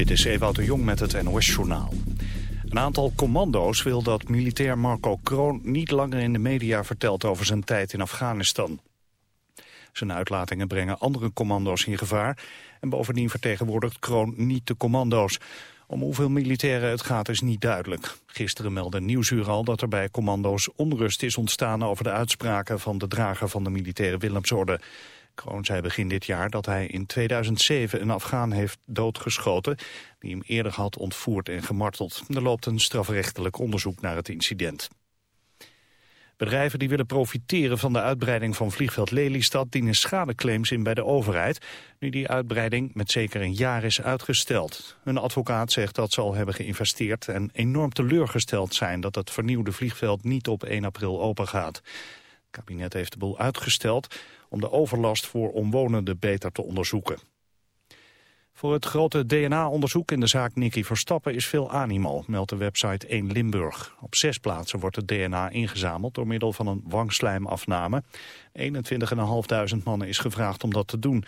Dit is Ewout de Jong met het NOS-journaal. Een aantal commando's wil dat militair Marco Kroon niet langer in de media vertelt over zijn tijd in Afghanistan. Zijn uitlatingen brengen andere commando's in gevaar en bovendien vertegenwoordigt Kroon niet de commando's. Om hoeveel militairen het gaat is niet duidelijk. Gisteren meldde Nieuwsuur al dat er bij commando's onrust is ontstaan over de uitspraken van de drager van de militaire Willemsorde. Kroon zei begin dit jaar dat hij in 2007 een Afghaan heeft doodgeschoten... die hem eerder had ontvoerd en gemarteld. Er loopt een strafrechtelijk onderzoek naar het incident. Bedrijven die willen profiteren van de uitbreiding van vliegveld Lelystad dienen schadeclaims in bij de overheid, nu die uitbreiding met zeker een jaar is uitgesteld. Een advocaat zegt dat ze al hebben geïnvesteerd en enorm teleurgesteld zijn dat het vernieuwde vliegveld niet op 1 april open gaat. Het kabinet heeft de boel uitgesteld om de overlast voor omwonenden beter te onderzoeken. Voor het grote DNA-onderzoek in de zaak Nicky Verstappen is veel animo, meldt de website 1 Limburg. Op zes plaatsen wordt het DNA ingezameld door middel van een wangslijmafname. 21.500 mannen is gevraagd om dat te doen.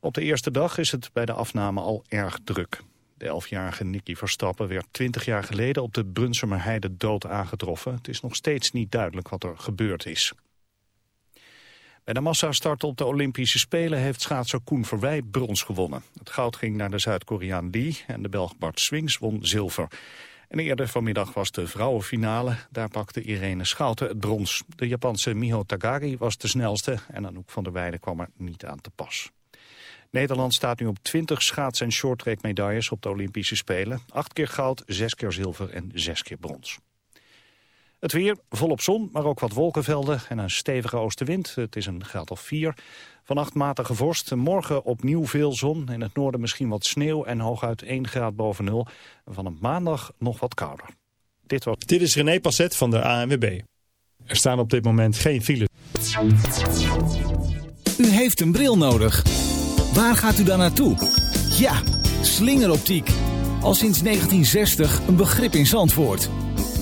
Op de eerste dag is het bij de afname al erg druk. De elfjarige Nicky Verstappen werd 20 jaar geleden op de Brunsumer Heide dood aangetroffen. Het is nog steeds niet duidelijk wat er gebeurd is. Bij de massastart op de Olympische Spelen heeft schaatser Koen Verwij brons gewonnen. Het goud ging naar de Zuid-Koreaan Lee en de Belg Bart Swings won zilver. En eerder vanmiddag was de vrouwenfinale. Daar pakte Irene Schouten het brons. De Japanse Miho Tagari was de snelste en Anouk van der Weijden kwam er niet aan te pas. Nederland staat nu op 20 schaats- en shorttrack medailles op de Olympische Spelen. Acht keer goud, zes keer zilver en zes keer brons. Het weer, volop zon, maar ook wat wolkenvelden en een stevige oostenwind. Het is een graad of 4. Vannacht matige vorst. Morgen opnieuw veel zon. In het noorden misschien wat sneeuw en hooguit 1 graad boven nul. Van een maandag nog wat kouder. Dit, was... dit is René Passet van de ANWB. Er staan op dit moment geen files. U heeft een bril nodig. Waar gaat u dan naartoe? Ja, slingeroptiek. Al sinds 1960 een begrip in Zandvoort.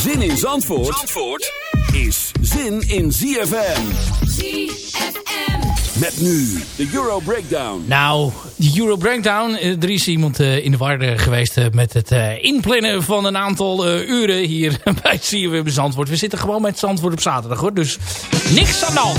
Zin in Zandvoort, Zandvoort is zin in ZFM. ZFM. Met nu de Euro Breakdown. Nou, de Euro Breakdown. eh, Er is iemand eh, in de war eh, geweest met het eh, inplannen van een aantal eh, uren hier bij CFM Zandvoort. We zitten gewoon met Zandvoort op zaterdag hoor. Dus niks aan de hand.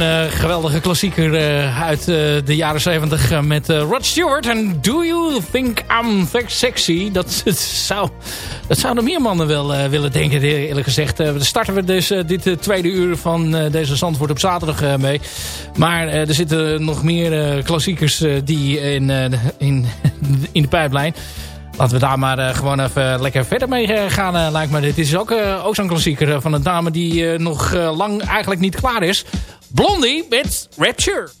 Zo'n uh, geweldige klassieker uh, uit uh, de jaren 70 met Rod Stewart. En Do You Think I'm Sexy? Dat, zou, dat zouden meer mannen wel willen denken, eerlijk gezegd. dan starten we dus dit tweede uur van deze Zandvoort op zaterdag mee. Maar er zitten nog meer klassiekers die in, in, in de pijplijn. Laten we daar maar gewoon even lekker verder mee gaan, uh, lijkt me. Dit is ook, ook zo'n klassieker van een dame die nog lang eigenlijk niet klaar is. Blondie met Rapture.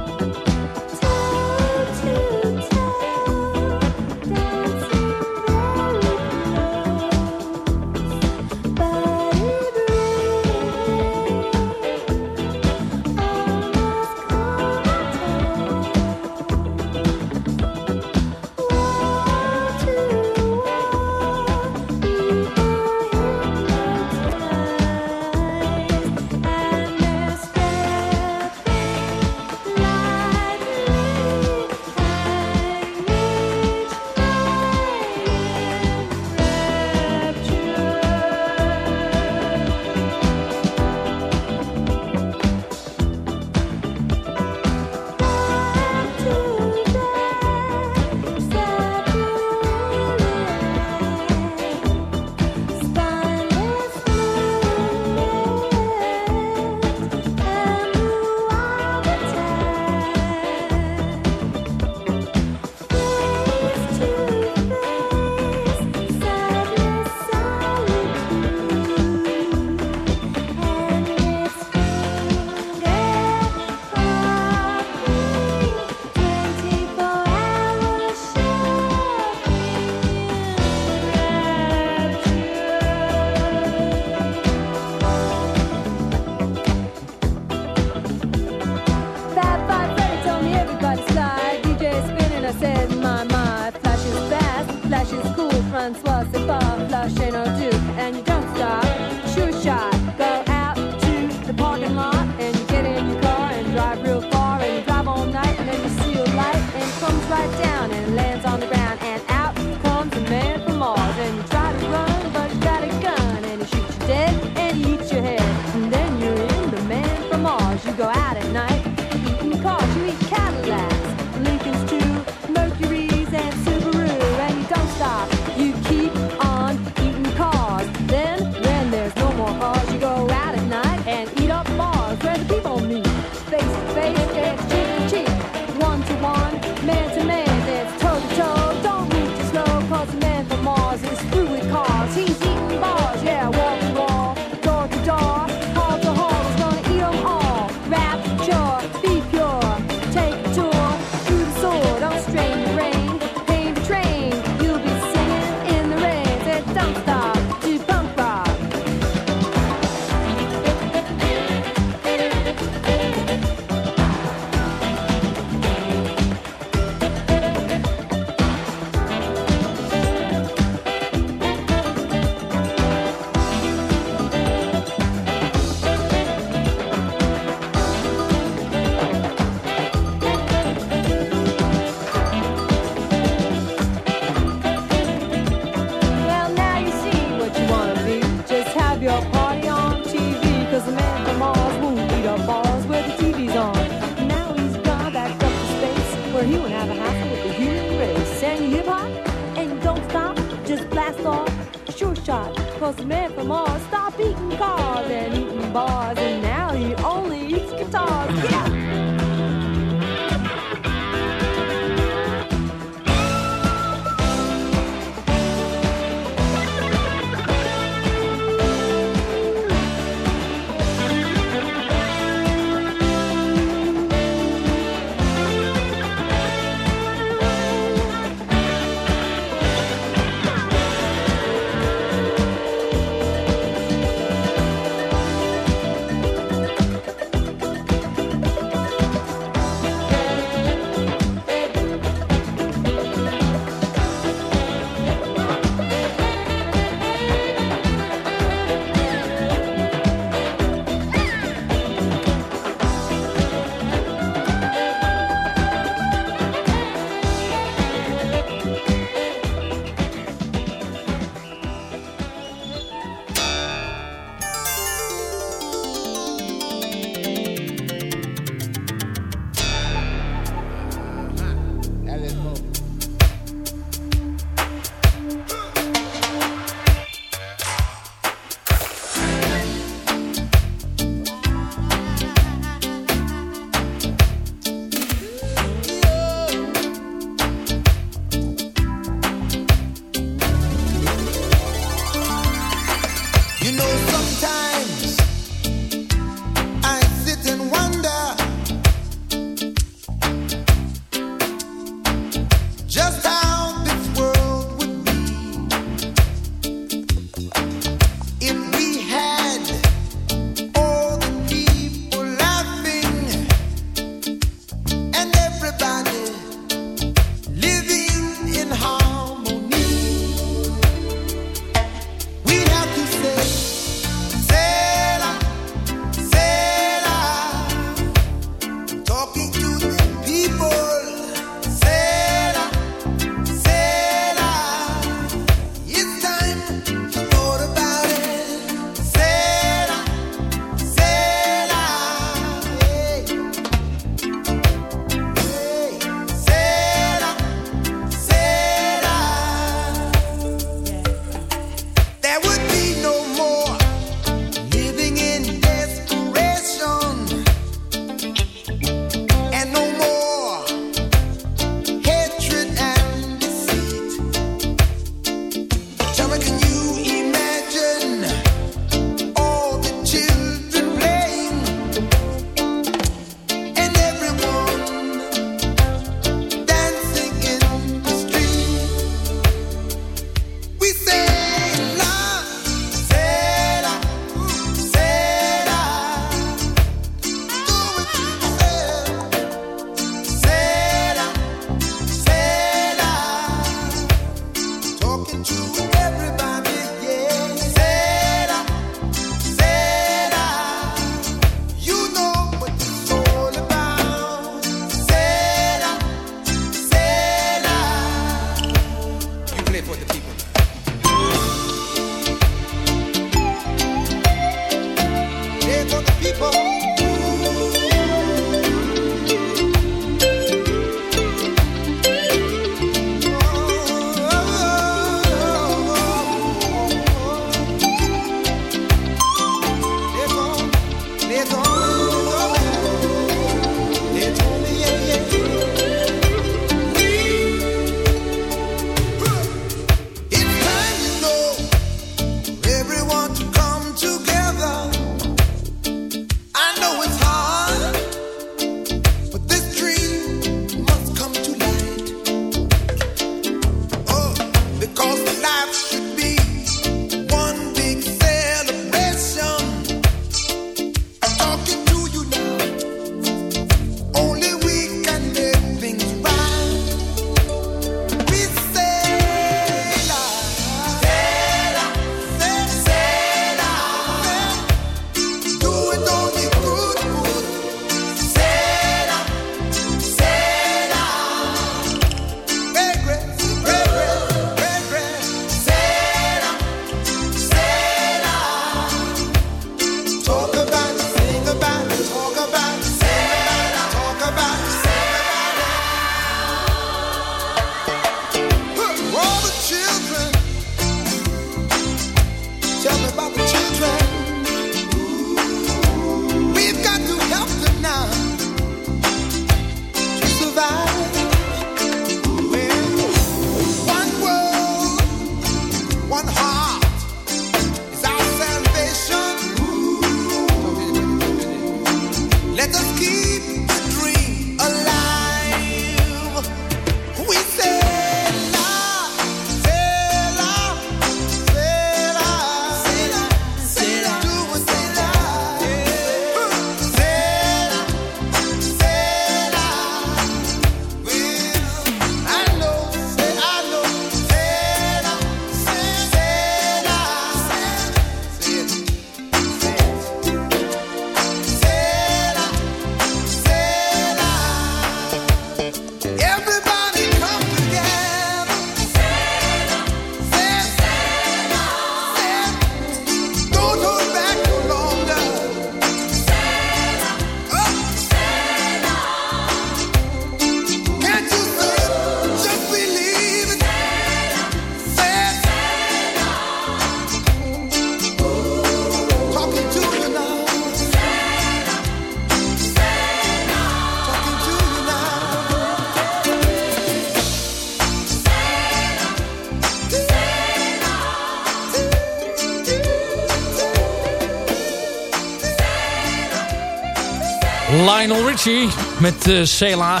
Lionel Richie met uh, Sela.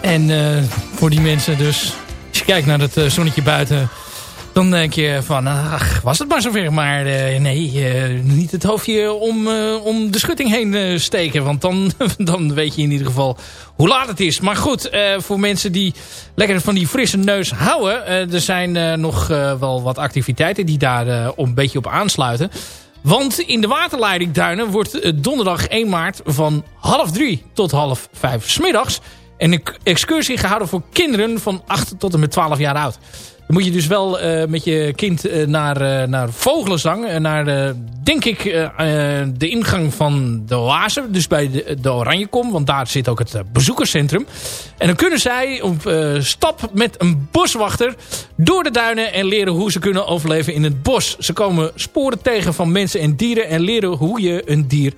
En uh, voor die mensen dus, als je kijkt naar het uh, zonnetje buiten... dan denk je van, ach, was het maar zover. Maar nee, niet het hoofdje om, om de schutting heen steken. Want dan, dan weet je in ieder geval hoe laat het is. Maar goed, voor mensen die lekker van die frisse neus houden... er zijn nog wel wat activiteiten die daar een beetje op aansluiten... Want in de waterleidingduinen wordt donderdag 1 maart van half drie tot half vijf smiddags... een excursie gehouden voor kinderen van 8 tot en met 12 jaar oud. Moet je dus wel uh, met je kind uh, naar, uh, naar Vogelenzang. naar, denk ik, de ingang van de Oase. Dus bij de, de Oranjekom. Want daar zit ook het bezoekerscentrum. En dan kunnen zij op stap met een boswachter door de duinen. En leren hoe ze kunnen overleven in het bos. Ze komen sporen tegen van mensen en dieren. En leren hoe je een dier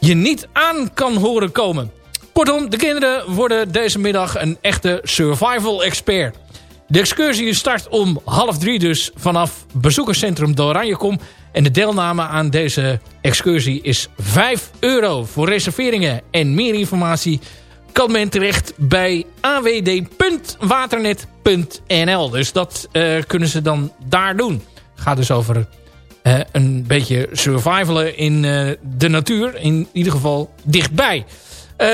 je niet aan kan horen komen. Kortom, de kinderen worden deze middag een echte survival expert. De excursie start om half drie dus vanaf bezoekerscentrum de Oranjekom. En de deelname aan deze excursie is 5 euro. Voor reserveringen en meer informatie kan men terecht bij awd.waternet.nl. Dus dat uh, kunnen ze dan daar doen. Gaat dus over uh, een beetje survivalen in uh, de natuur. In ieder geval dichtbij.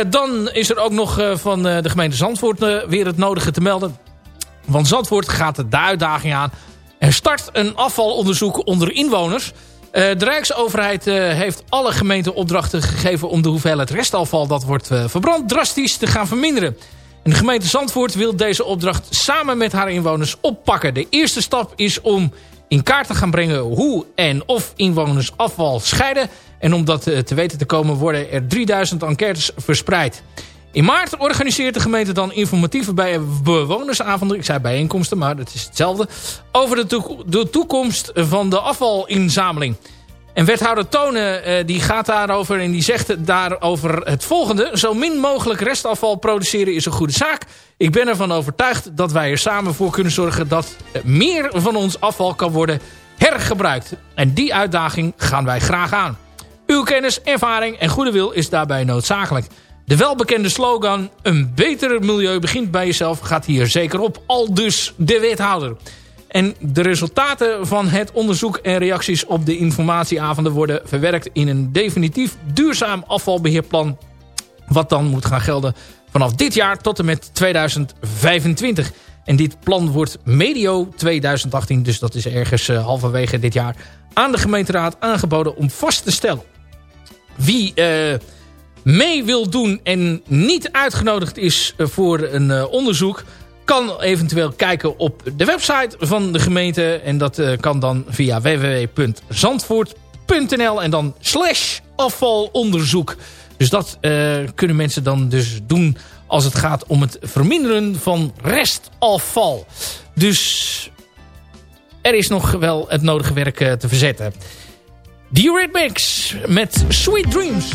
dan is er ook nog van de gemeente Zandvoort weer het nodige te melden. Want Zandvoort gaat de uitdaging aan. Er start een afvalonderzoek onder inwoners. Uh, de Rijksoverheid uh, heeft alle gemeenten opdrachten gegeven... om de hoeveelheid restafval dat wordt uh, verbrand drastisch te gaan verminderen. En de gemeente Zandvoort wil deze opdracht samen met haar inwoners oppakken. De eerste stap is om in kaart te gaan brengen hoe en of inwoners afval scheiden. En om dat te weten te komen worden er 3000 enquêtes verspreid. In maart organiseert de gemeente dan informatieve bij bewonersavonden. Ik zei bijeenkomsten, maar het is hetzelfde. Over de, toek de toekomst van de afvalinzameling. En wethouder Tonen uh, die gaat daarover en die zegt daarover het volgende. Zo min mogelijk restafval produceren is een goede zaak. Ik ben ervan overtuigd dat wij er samen voor kunnen zorgen... dat meer van ons afval kan worden hergebruikt. En die uitdaging gaan wij graag aan. Uw kennis, ervaring en goede wil is daarbij noodzakelijk. De welbekende slogan, een beter milieu begint bij jezelf, gaat hier zeker op. Al dus de wethouder. En de resultaten van het onderzoek en reacties op de informatieavonden worden verwerkt in een definitief duurzaam afvalbeheerplan. Wat dan moet gaan gelden vanaf dit jaar tot en met 2025. En dit plan wordt medio 2018, dus dat is ergens uh, halverwege dit jaar, aan de gemeenteraad aangeboden om vast te stellen. Wie... Uh, mee wil doen en niet uitgenodigd is voor een uh, onderzoek... kan eventueel kijken op de website van de gemeente. En dat uh, kan dan via www.zandvoort.nl en dan slash afvalonderzoek. Dus dat kunnen mensen dan dus doen als het gaat om het verminderen van restafval. Dus er is nog wel het nodige werk te verzetten. The Eurythmics met Sweet Dreams.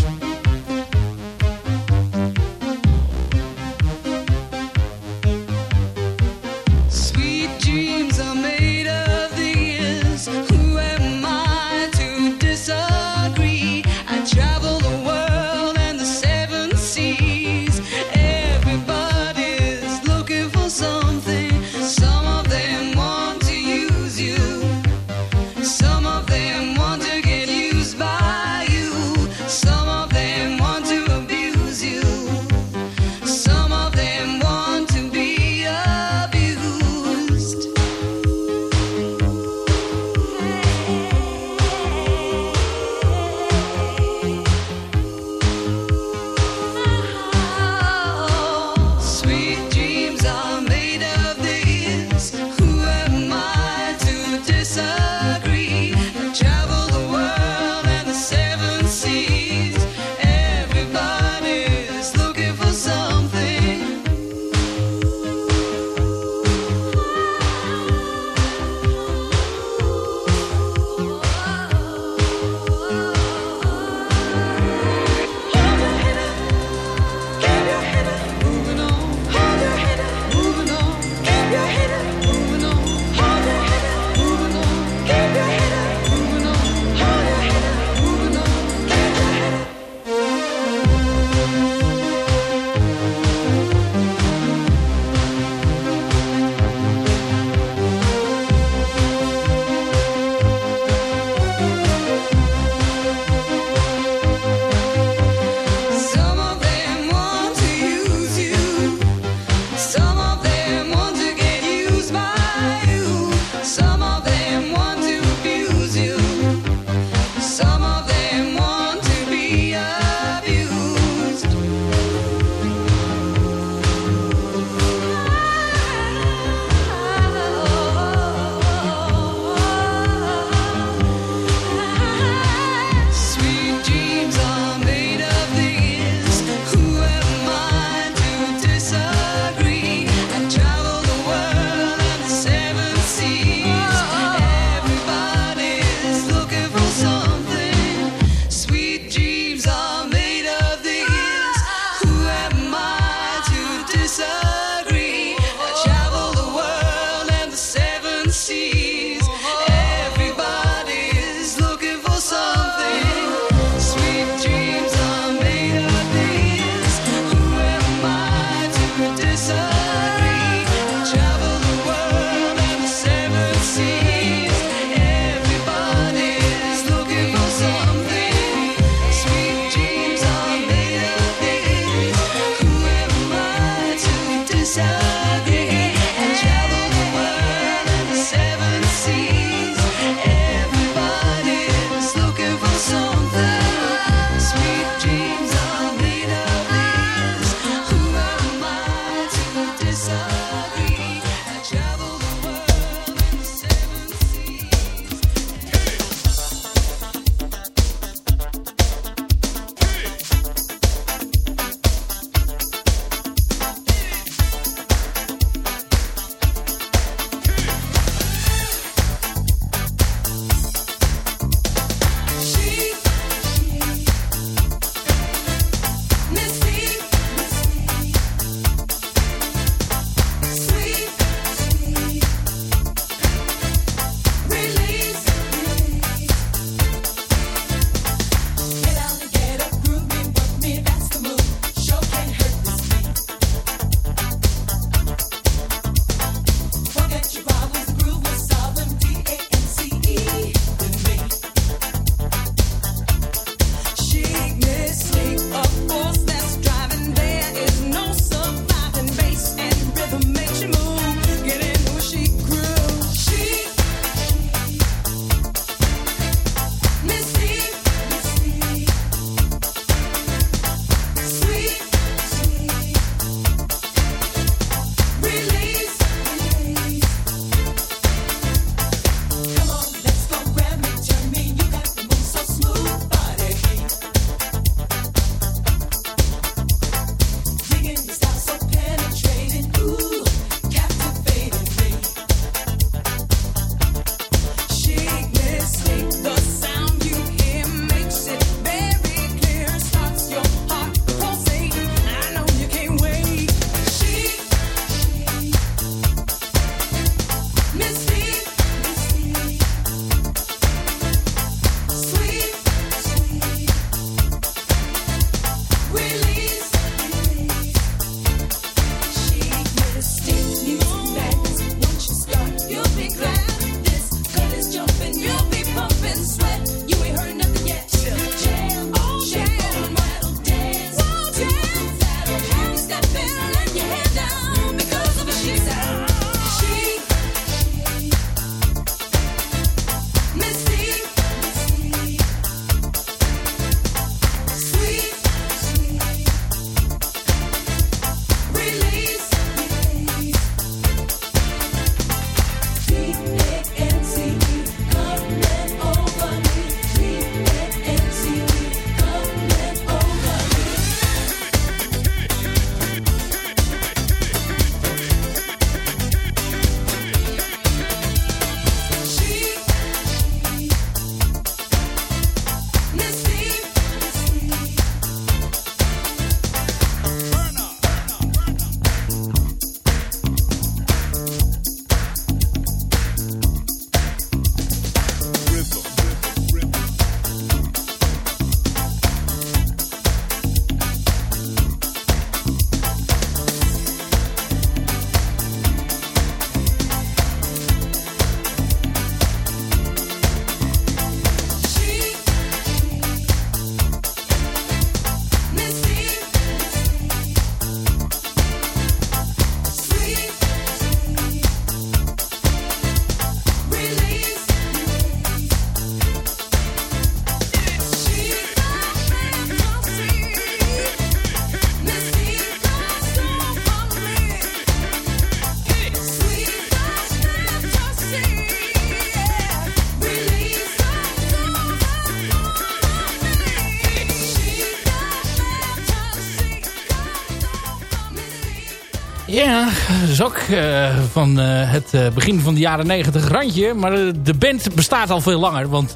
Is ook eh, van eh, het eh, begin van de jaren 90 randje. Maar de band bestaat al veel langer. Want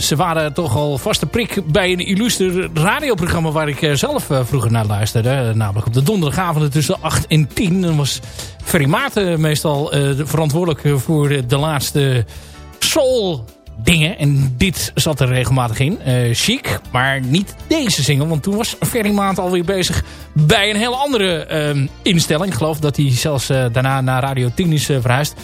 Ze waren toch al vaste prik bij een illuster radioprogramma waar ik zelf vroeger naar luisterde. Namelijk op de donderdagavonden tussen 8 en 10. Dan was Ferry Maarten meestal de- verantwoordelijk voor de laatste soul dingen. En dit zat er regelmatig in. Eh, chic, maar niet deze single. Want toen was Ferry Maat alweer bezig bij een hele andere ehm, instelling. Ik geloof dat hij zelfs eh, daarna naar Radio 10 is eh, verhuisd.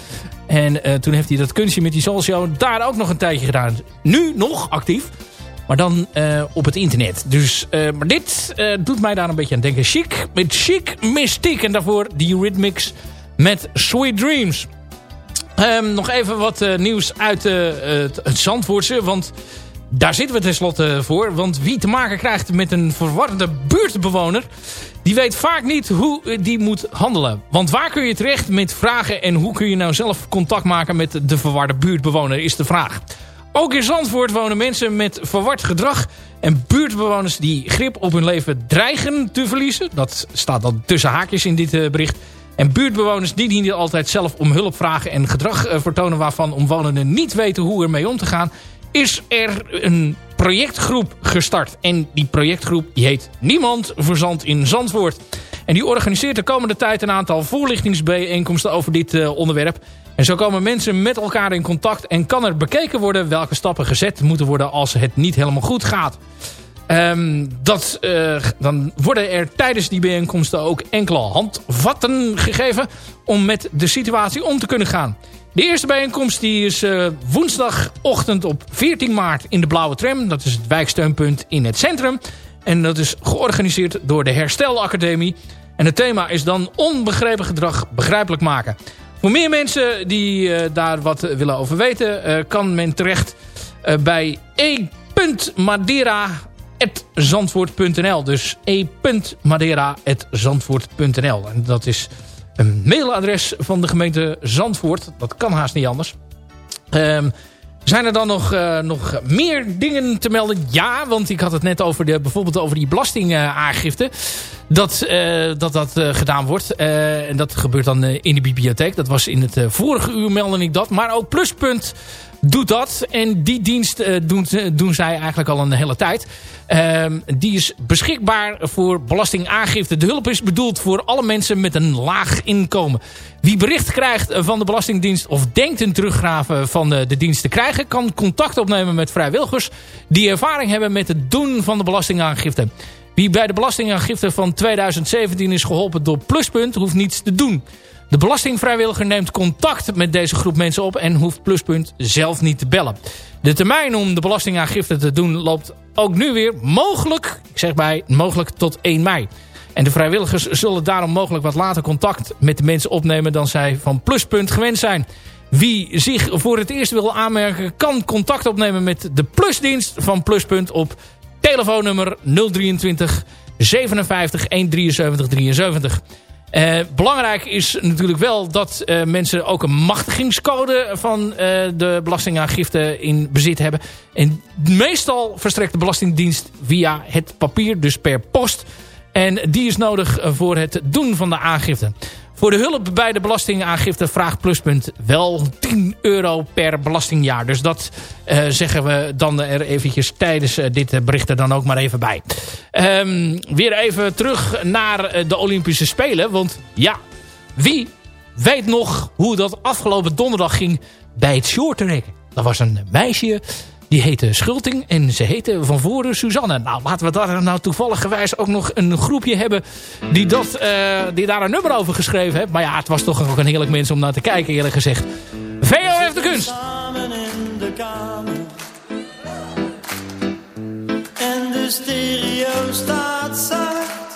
En toen heeft hij dat kunstje met die Soul daar ook nog een tijdje gedaan. Nu nog actief. Maar dan op het internet. Dus, maar dit doet mij daar een beetje aan denken. Chic met Chic Mystique. En daarvoor die Eurythmics met Sweet Dreams. Ehm, nog even wat eh, nieuws uit eh, het, het Zandvoortse. Want daar zitten we tenslotte voor. Want wie te maken krijgt met een verwarde buurtbewoner... die weet vaak niet hoe eh, die moet handelen. Want waar kun je terecht met vragen... en hoe kun je nou zelf contact maken met de verwarde buurtbewoner... is de vraag. Ook in Zandvoort wonen mensen met verward gedrag... en buurtbewoners die grip op hun leven dreigen te verliezen. Dat staat dan tussen haakjes in dit eh, bericht... En buurtbewoners die niet altijd zelf om hulp vragen en gedrag eh, vertonen waarvan omwonenden niet weten hoe ermee om te gaan, is er een projectgroep gestart. En die projectgroep die heet Niemand Verzand in Zandvoort. En die organiseert de komende tijd een aantal voorlichtingsbijeenkomsten over dit eh, onderwerp. En zo komen mensen met elkaar in contact en kan er bekeken worden welke stappen gezet moeten worden als het niet helemaal goed gaat. Ehm, dat, eh, dan worden er tijdens die bijeenkomsten ook enkele handvatten gegeven om met de situatie om te kunnen gaan. De eerste bijeenkomst die is eh, woensdagochtend op 14 maart in de Blauwe Tram. Dat is het wijksteunpunt in het centrum. En dat is georganiseerd door de Herstelacademie. En het thema is dan onbegrepen gedrag begrijpelijk maken. Voor meer mensen die eh, daar wat willen over weten... kan men terecht bij e.madera.zandvoort.nl. Dus e.madera.zandvoort.nl. En dat is een mailadres van de gemeente Zandvoort. Dat kan haast niet anders. Ehm, zijn er dan nog, eh, nog meer dingen te melden? Ja, want ik had het net over de, bijvoorbeeld over die belastingaangifte. Dat eh, dat, dat eh, gedaan wordt. En dat gebeurt dan in de bibliotheek. Dat was in het vorige uur meldde ik dat. Maar ook Pluspunt doet dat. En die dienst eh, doen, doen zij eigenlijk al een hele tijd. Ehm, die is beschikbaar voor belastingaangifte. De hulp is bedoeld voor alle mensen met een laag inkomen. Wie bericht krijgt van de Belastingdienst of denkt een teruggraven van de, de dienst te krijgen... kan contact opnemen met vrijwilligers die ervaring hebben met het doen van de belastingaangifte. Wie bij de belastingaangifte van 2017 is geholpen door Pluspunt hoeft niets te doen. De belastingvrijwilliger neemt contact met deze groep mensen op en hoeft Pluspunt zelf niet te bellen. De termijn om de belastingaangifte te doen loopt ook nu weer mogelijk, ik zeg bij mogelijk tot 1 mei. En de vrijwilligers zullen daarom mogelijk wat later contact met de mensen opnemen dan zij van Pluspunt gewend zijn. Wie zich voor het eerst wil aanmerken kan contact opnemen met de Plusdienst van Pluspunt op telefoonnummer 023 57 173 73. Eh, belangrijk is natuurlijk wel dat eh, mensen ook een machtigingscode van eh, de belastingaangifte in bezit hebben. En meestal verstrekt de Belastingdienst via het papier, dus per post. En die is nodig voor het doen van de aangifte. Voor de hulp bij de belastingaangifte vraagt Pluspunt wel 10 euro per belastingjaar. Dus dat eh, zeggen we dan er eventjes tijdens eh, dit bericht er dan ook maar even bij. Ehm, weer even terug naar eh, de Olympische Spelen. Want ja, wie weet nog hoe dat afgelopen donderdag ging bij het shorttrekken? Dat was een meisje... Die heette Schulting en ze heette van voren Suzanne. Nou, laten we daar nou toevallig gewijs ook nog een groepje hebben... die, dat, eh, die daar een nummer over geschreven heeft. Maar ja, het was toch ook een heerlijk mens om naar te kijken, eerlijk gezegd. VO heeft de kunst. Samen in de kamer. En de stereo staat zacht.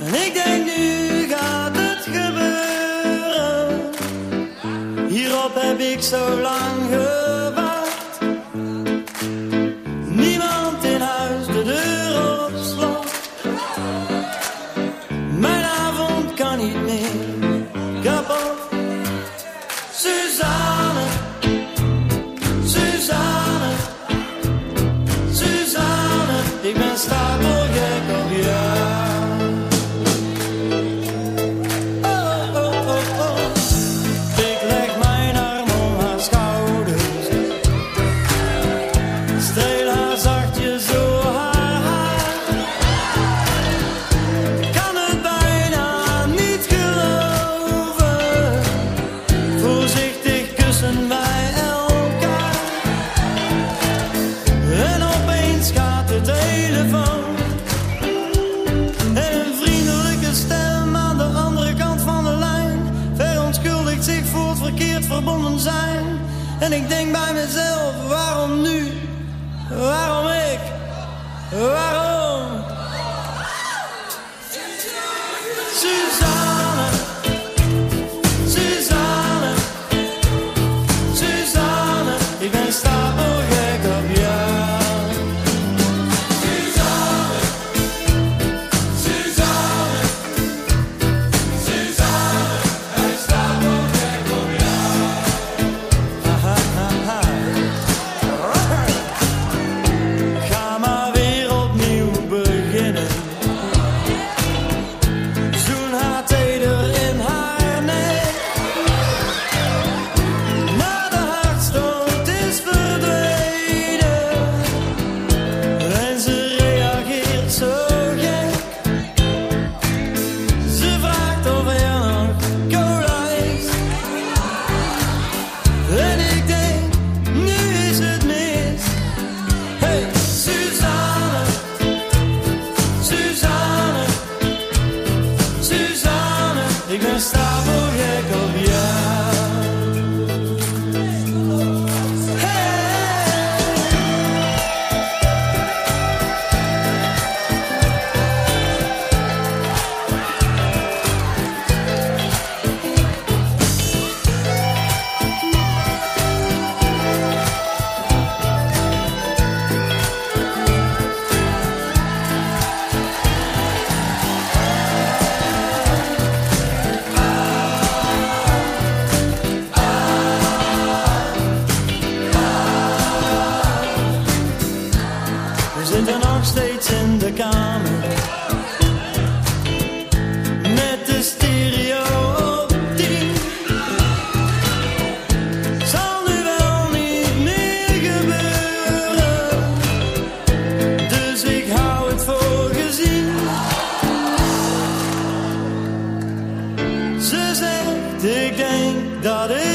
En ik denk nu gaat het gebeuren. Hierop heb ik zo lang gewacht. Dat ik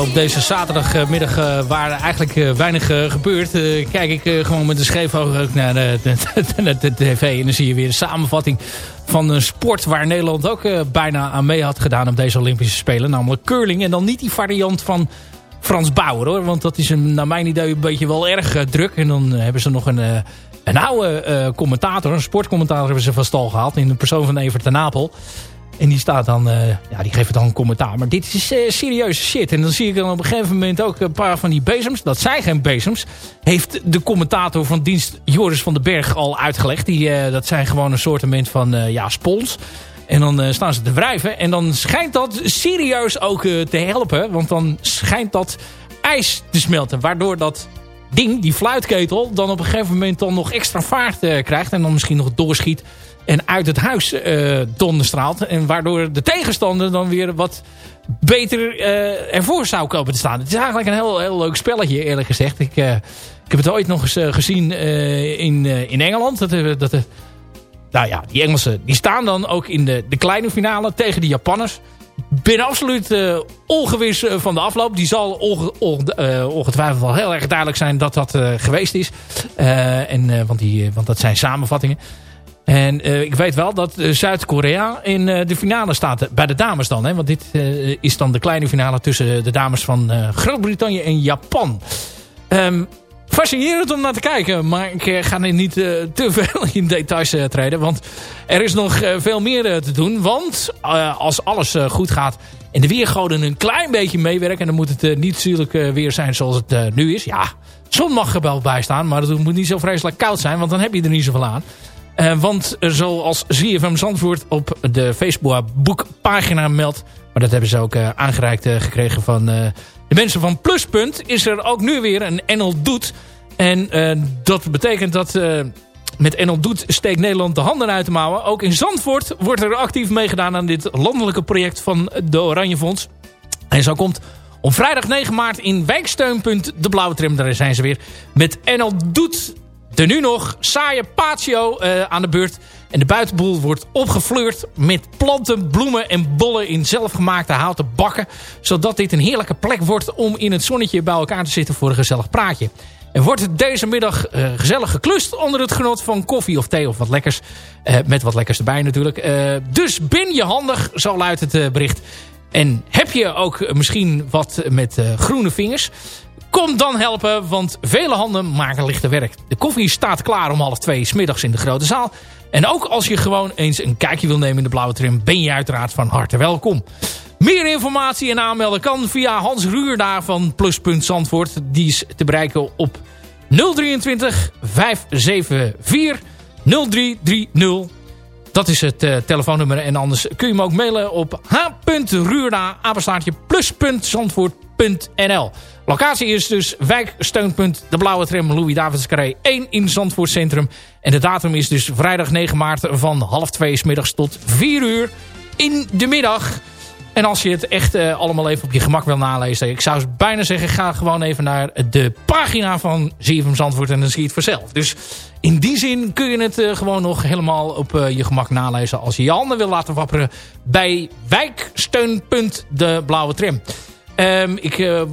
Op deze zaterdagmiddag eh, waar eigenlijk eh, weinig eh, gebeurt... kijk ik gewoon met een scheef ook naar de, de, de- de tv. En dan zie je weer een samenvatting van een sport... waar Nederland ook bijna aan mee had gedaan op deze Olympische Spelen. Namelijk curling. En dan niet die variant van Frans Bauer hoor. Want dat is een, naar mijn idee een beetje wel erg druk. En dan hebben ze nog een, een oude commentator, een sportcommentator hebben ze van stal gehaald. In de persoon van Evert ten Napel. En die staat dan, eh, ja, die geeft dan een commentaar. Maar dit is eh, serieuze shit. En dan zie ik dan op een gegeven moment ook een paar van die bezems. Dat zijn geen bezems. Heeft de commentator van dienst Joris van den Berg al uitgelegd. Die, eh, dat zijn gewoon een soortement van, ja, spons. En dan staan ze te wrijven. En dan schijnt dat serieus ook te helpen. Want dan schijnt dat ijs te smelten. Waardoor dat ding, die fluitketel, dan op een gegeven moment dan nog extra vaart krijgt. En dan misschien nog doorschiet en uit het huis eh donderstraalt. En waardoor de tegenstander dan weer wat beter eh, ervoor zou komen te staan. Het is eigenlijk een heel, heel leuk spelletje eerlijk gezegd. Ik, eh, ik heb het ooit nog eens gezien in, in Engeland. Dat, dat, nou ja, die Engelsen die staan dan ook in de, de kleine finale tegen de Japanners. Ik ben absoluut ongewis van de afloop. Die zal onge- onge- ongetwijfeld wel heel erg duidelijk zijn dat dat geweest is. En, want, die, want dat zijn samenvattingen. En eh, ik weet wel dat eh, Zuid-Korea in eh, de finale staat. Bij de dames dan. Hè? Want dit is dan de kleine finale tussen de dames van Groot-Brittannië en Japan. Ehm, fascinerend om naar te kijken. Maar ik ga er niet te veel in details treden. Want er is nog veel meer te doen. Want als alles goed gaat en de weergoden een klein beetje meewerken... dan moet het niet eh, weer zijn zoals het nu is. Ja, zon mag er wel bij staan. Maar het moet niet zo vreselijk koud zijn. Want dan heb je er niet zoveel aan. Eh, want zoals ZFM Zandvoort op de Facebookpagina meldt... maar dat hebben ze ook eh, aangereikt eh, gekregen van de mensen van Pluspunt... is er ook nu weer een Enel Doet. En dat betekent dat met Enel Doet steekt Nederland de handen uit de mouwen. Ook in Zandvoort wordt er actief meegedaan aan dit landelijke project van de Oranje Fonds. En zo komt op vrijdag 9 maart in wijksteunpunt De Blauwe Trim... daar zijn ze weer met Enel Doet de nu nog saaie patio eh, aan de beurt. En de buitenboel wordt opgefleurd met planten, bloemen en bollen in zelfgemaakte houten bakken. Zodat dit een heerlijke plek wordt om in het zonnetje bij elkaar te zitten voor een gezellig praatje. En wordt deze middag eh, gezellig geklust onder het genot van koffie of thee of wat lekkers. Eh, met wat lekkers erbij natuurlijk. Dus ben je handig, zo luidt het bericht. En heb je ook misschien wat met groene vingers... Kom dan helpen, want vele handen maken lichte werk. De koffie staat klaar om half twee 's middags in de grote zaal. En ook als je gewoon eens een kijkje wil nemen in de blauwe trim... ben je uiteraard van harte welkom. Meer informatie en aanmelden kan via Hans Ruurda van Pluspunt Zandvoort. Die is te bereiken op 023 574 0330. Dat is het eh, telefoonnummer. En anders kun je hem ook mailen op h.ruurda, apenstaartje, plus.zandvoort.nl. Locatie is dus wijksteunpunt De Blauwe Tram Louis Davids Carré 1 in Zandvoort Centrum. En de datum is dus vrijdag 9 maart van half 2 's middags tot 4 uur in de middag. En als je het echt eh, allemaal even op je gemak wil nalezen... ik zou bijna zeggen, ga gewoon even naar de pagina van ZFM Zandvoort... en dan zie je het vanzelf. Dus in die zin kun je het eh, gewoon nog helemaal op eh, je gemak nalezen... als je je handen wil laten wapperen bij wijksteunpunt De Blauwe Tram. Ehm, ik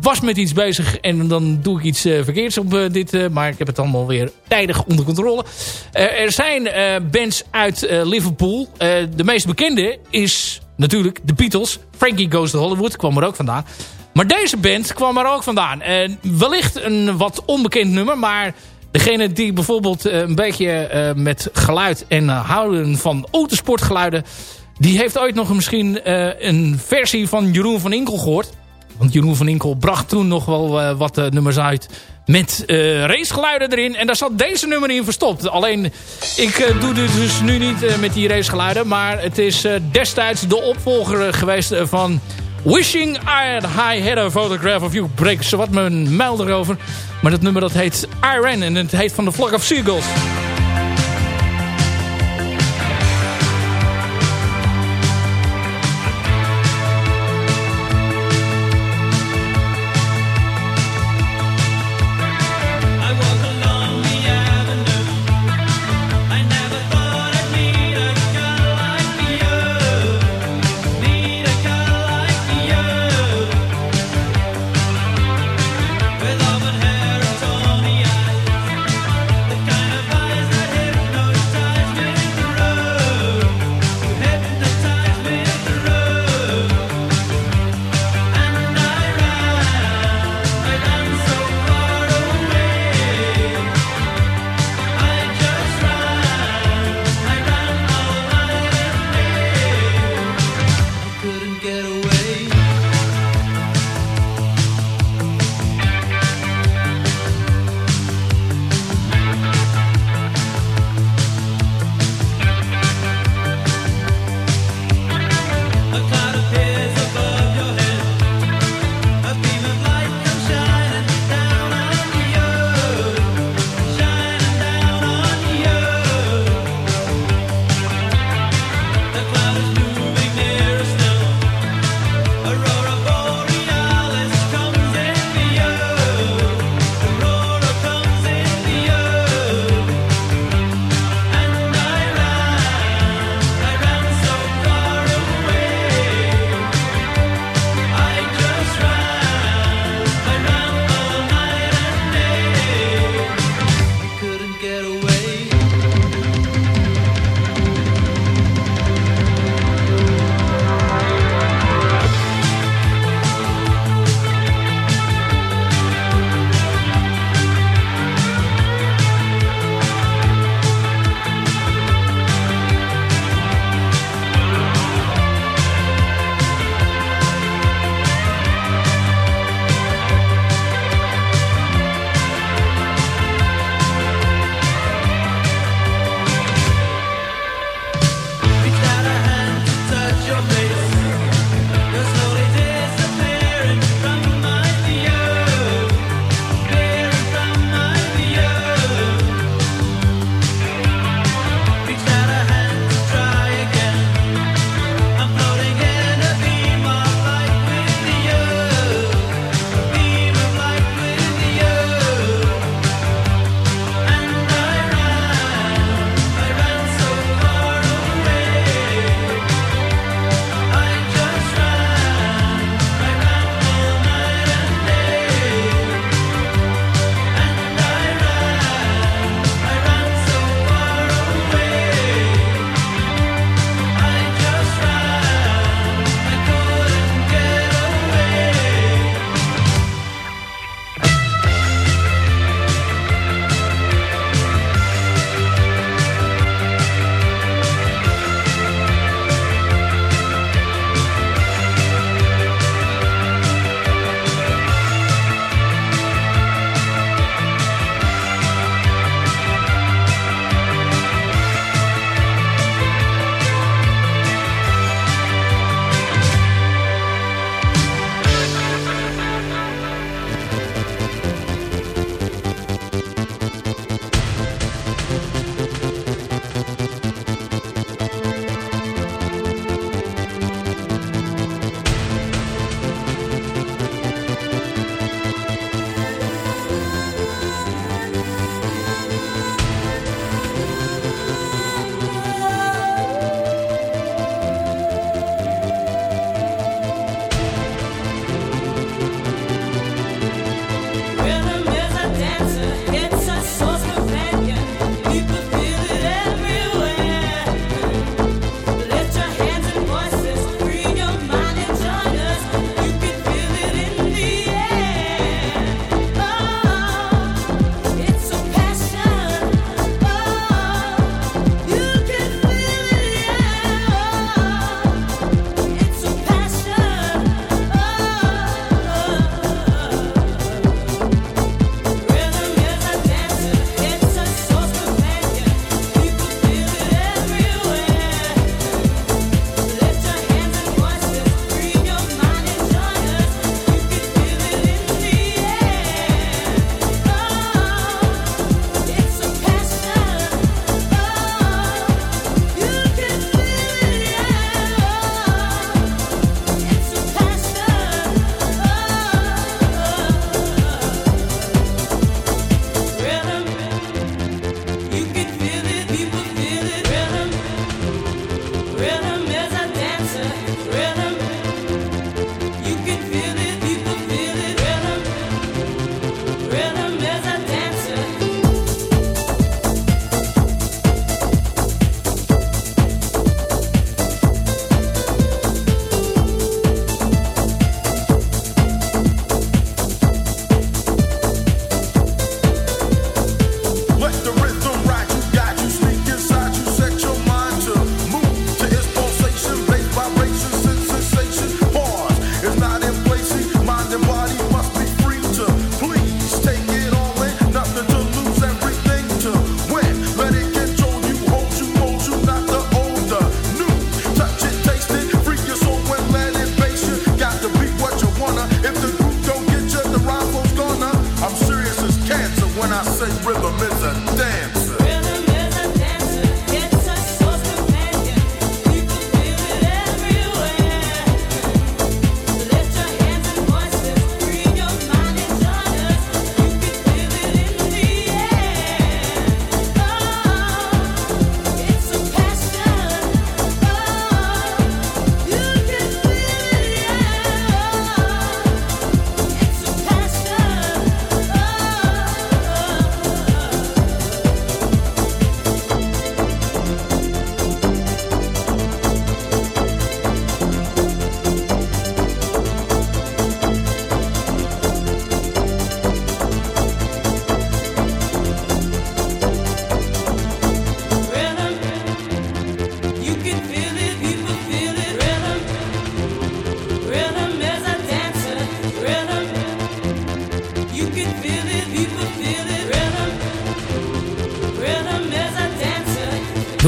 was met iets bezig en dan doe ik iets eh, verkeerds op eh, dit... eh, maar ik heb het allemaal weer tijdig onder controle. Er zijn bands uit Liverpool. De meest bekende is natuurlijk de Beatles. Frankie Goes to Hollywood kwam er ook vandaan. Maar deze band kwam er ook vandaan. En wellicht een wat onbekend nummer, maar degene die bijvoorbeeld een beetje met geluid en houden van autosportgeluiden, die heeft ooit nog misschien een versie van Jeroen van Inkel gehoord. Want Jeroen van Inkel bracht toen nog wel eh, wat eh, nummers uit met eh, racegeluiden erin. En daar zat deze nummer in verstopt. Alleen, ik doe dit dus nu niet met die racegeluiden. Maar het is destijds de opvolger geweest van... Wishing I had, a photograph of you. Breek zowat mijn muil erover. Maar dat nummer dat heet Iron en het heet van de Flock of Seagulls.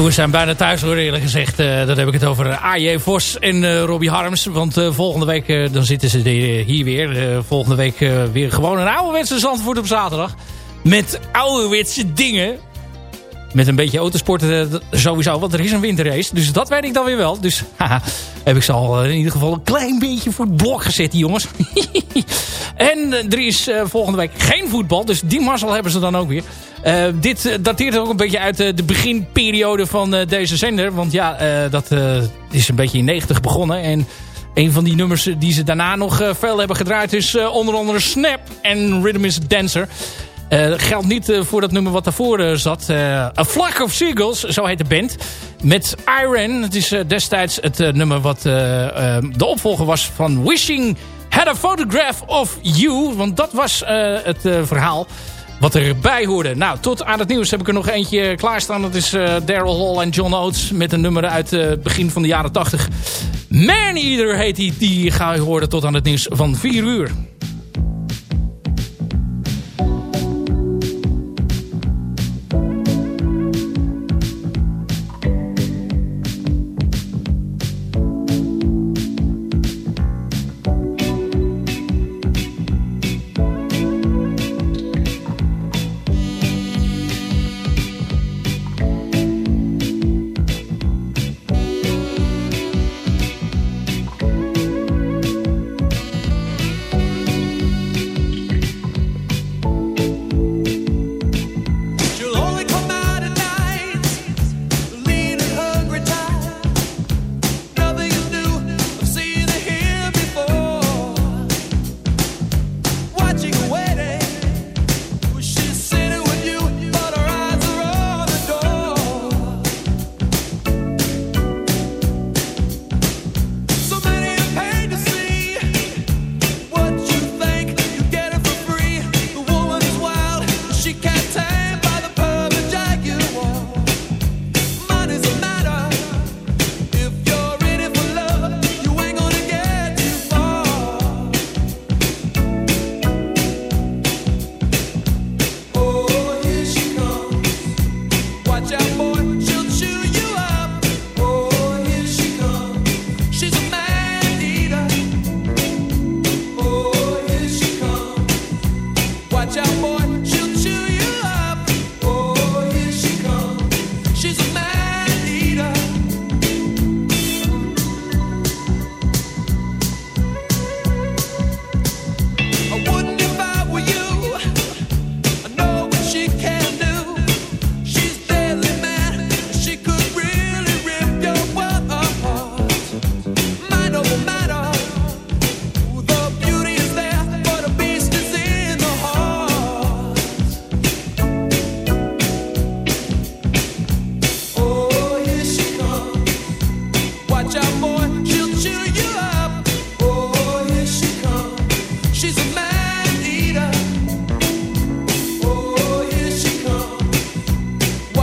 We zijn bijna thuis hoor eerlijk gezegd. Eh dan heb ik het over AJ Vos en eh, Robbie Harms. Want eh, volgende week dan zitten ze hier weer. Volgende week weer gewoon een ouderwetse Zandvoort op zaterdag. Met ouderwetse dingen. Met een beetje autosporten eh, sowieso. Want er is een winterrace. Dus dat weet ik dan weer wel. Dus haha, heb ik ze al eh, in ieder geval een klein beetje voor het blok gezet die jongens. en eh, er is volgende week geen voetbal. Dus die mazzel hebben ze dan ook weer. Dit dateert ook een beetje uit de beginperiode van deze zender. Want ja, dat is een beetje in 90 begonnen. En een van die nummers die ze daarna nog veel hebben gedraaid... is onder andere Snap en Rhythm is Dancer. Eh geldt niet eh, voor dat nummer wat daarvoor eh, zat. A Flock of Seagulls, zo heet de band. Met Iron. Het is destijds het nummer wat de opvolger was van Wishing Had a Photograph of You. Want dat was het verhaal wat erbij hoorde. Nou, tot aan het nieuws heb ik er nog eentje klaarstaan. Dat is Daryl Hall en John Oates met een nummer uit het begin van de jaren 80. Man Eater heet die. Die ga je horen tot aan het nieuws van 4 uur.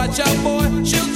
watch out, boy. She'll